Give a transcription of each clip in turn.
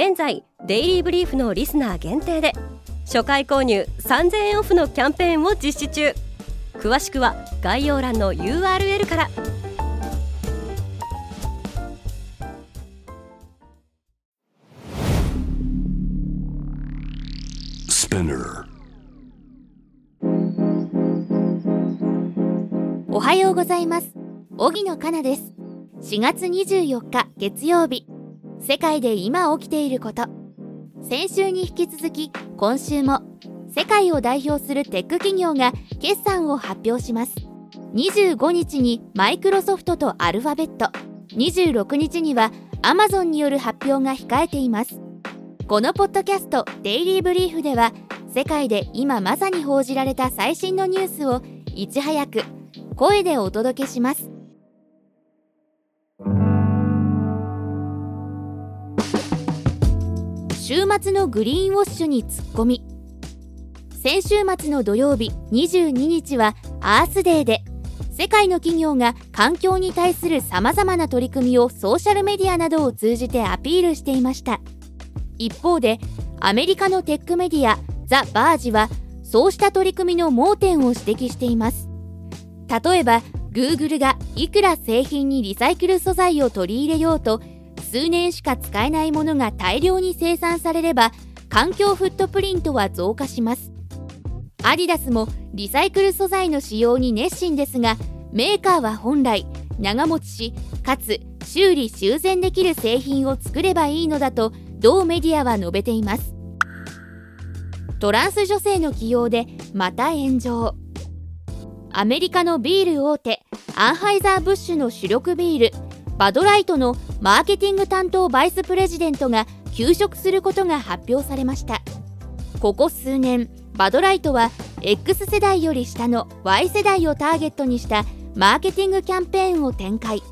現在デイリーブリーフのリスナー限定で初回購入3000円オフのキャンペーンを実施中。詳しくは概要欄の URL から。おはようございます。荻野かなです。4月24日月曜日世界で今起きていること。先週に引き続き今週も世界を代表するテック企業が決算を発表します。25日にマイクロソフトとアルファベット。26日にはアマゾンによる発表が控えています。このポッドキャストデイリーブリーフでは世界で今まさに報じられた最新のニュースをいち早く声でお届けします。週末のグリーンウォッシュに突っ込み。先週末の土曜日22日はアースデーで。世界の企業が環境に対するさまざまな取り組みをソーシャルメディアなどを通じてアピールしていました。一方でアメリカのテックメディアザ・バージはそうした取り組みの盲点を指摘しています。例えば Google がいくら製品にリサイクル素材を取り入れようと数年しか使えないものが大量に生産されれば環境フットプリントは増加します。アディダスもリサイクル素材の使用に熱心ですがメーカーは本来長持ちしかつ修理修繕できる製品を作ればいいのだと同メディアは述べています。トランス女性の起用でまた炎上。アメリカのビール大手アンハイザー・ブッシュの主力ビールバドライトのマーケティング担当バイスプレジデントが休職することが発表されました。ここ数年バドライトは X 世代より下の Y 世代をターゲットにしたマーケティングキャンペーンを展開。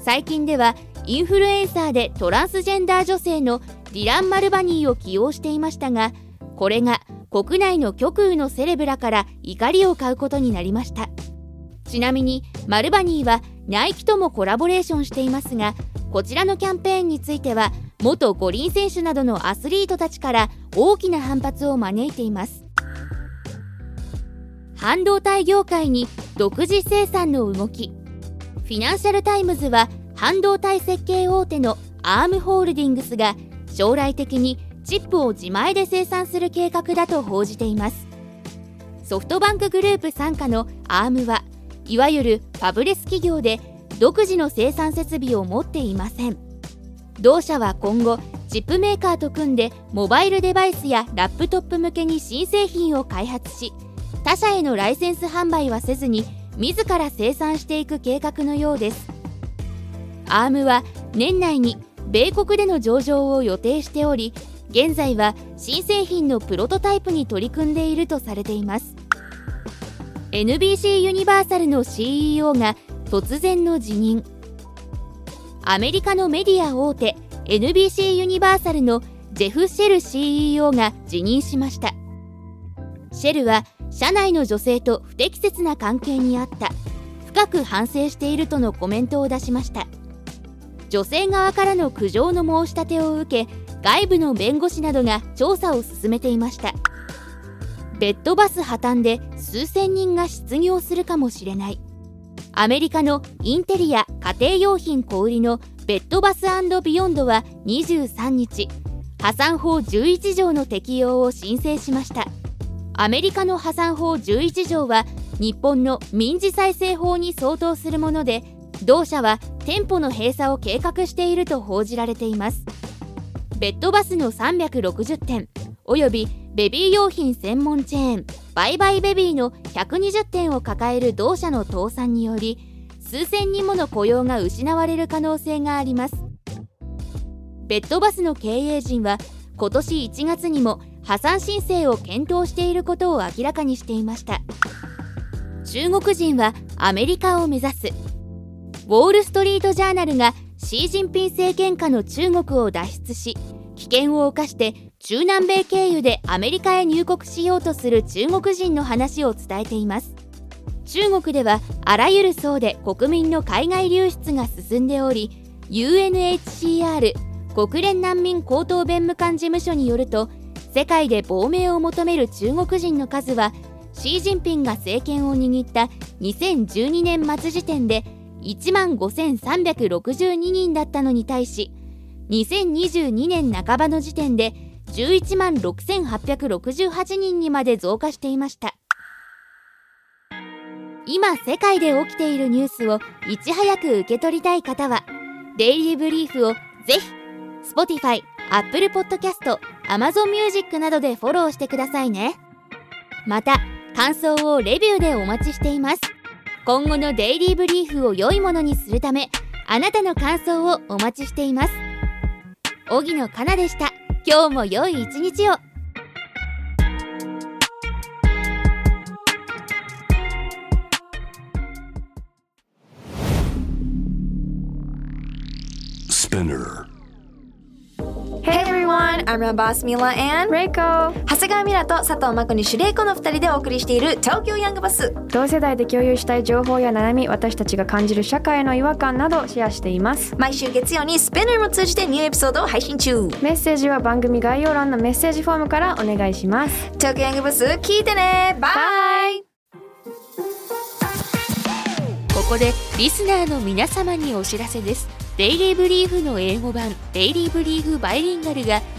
最近ではインフルエンサーでトランスジェンダー女性のディラン・マルバニーを起用していましたがこれが国内の極右のセレブらから怒りを買うことになりました。ちなみにマルバニーはナイキともコラボレーションしていますがこちらのキャンペーンについては元五輪選手などのアスリートたちから大きな反発を招いています。半導体業界に独自生産の動き。フィナンシャル・タイムズは半導体設計大手のアームホールディングスが将来的にチップを自前で生産する計画だと報じています。ソフトバンクグループ傘下のアームはいわゆるファブレス企業で独自の生産設備を持っていません。同社は今後チップメーカーと組んでモバイルデバイスやラップトップ向けに新製品を開発し他社へのライセンス販売はせずに自ら生産していく計画のようです。アームは年内に米国での上場を予定しており現在は新製品のプロトタイプに取り組んでいるとされています。NBC ユニバーサルの CEO が突然の辞任。アメリカのメディア大手 NBC ユニバーサルのジェフ・シェル CEO が辞任しました。シェルは社内の女性と不適切な関係にあった。深く反省しているとのコメントを出しました。女性側からの苦情の申し立てを受け外部の弁護士などが調査を進めていました。ベッドバス破綻で数千人が失業するかもしれない。アメリカのインテリア家庭用品小売のベッドバスビヨンドは23日破産法11条の適用を申請しました。アメリカの破産法11条は日本の民事再生法に相当するもので同社は店舗の閉鎖を計画していると報じられています。ベッドバスの360店およびベビー用品専門チェーンバイバイベビーの120店を抱える同社の倒産により数千人もの雇用が失われる可能性があります。ペットバスの経営陣は今年1月にも破産申請を検討していることを明らかにしていました。中国人はアメリカを目指す。ウォール・ストリート・ジャーナルがシー・ジンピン政権下の中国を脱出し危険を冒して中南米経由でアメリカへ入国しようとする中国人の話を伝えています。中国ではあらゆる層で国民の海外流出が進んでおり UNHCR 国連難民高等弁務官事務所によると世界で亡命を求める中国人の数はシー・ジンピンが政権を握った2012年末時点で1万5362人だったのに対し2022年半ばの時点で11万6868人にまで増加していました。今世界で起きているニュースをいち早く受け取りたい方はデイリーブリーフをぜひ Spotify、Apple Podcast、Amazon Music などでフォローしてくださいね。また感想をレビューでお待ちしています。今後のデイリーブリーフを良いものにするためあなたの感想をお待ちしています。荻野かなでした。今日も良い一日を。ス p i n n Hey everyone, I'm your boss Mila and Reiko. 長谷川ミラと佐藤真子にシュレイコの2人でお送りしている東京ヤングバス同世代で共有したい情報や悩み私たちが感じる社会の違和感などシェアしています。毎週月曜にスペナーも通じてニューエピソードを配信中。メッセージは番組概要欄のメッセージフォームからお願いします。東京ヤングバス聞いてね。バイここでリスナーの皆様にお知らせです。デイリーブリーフの英語版デイリーブリーフバイリンガルが